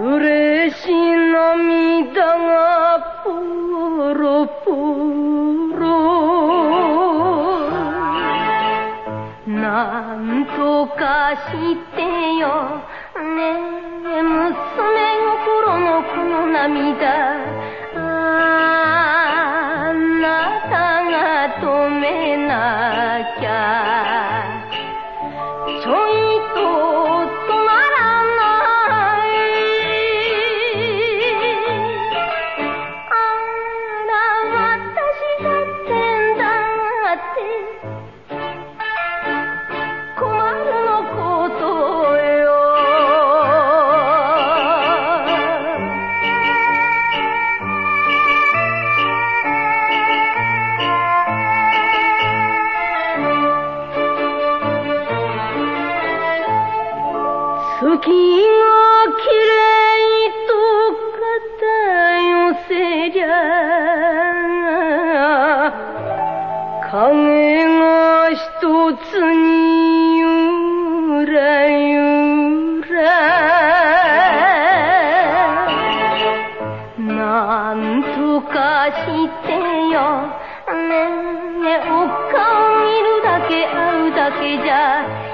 嬉し涙がポロポロ。なんとかしてよ。ねえ娘心のこの涙。あなたが止めない。月が綺麗と肩寄せりゃ影が一つにゆらゆら。なんとかしてよ。ねえお顔見るだけ会うだけじゃ。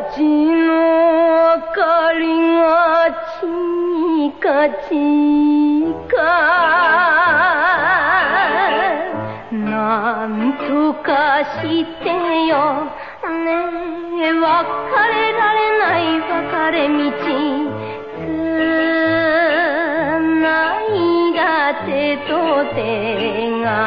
街の明かりがちかちかなんとかしてよ。ねえ別れられない別れ道。तोतेंगा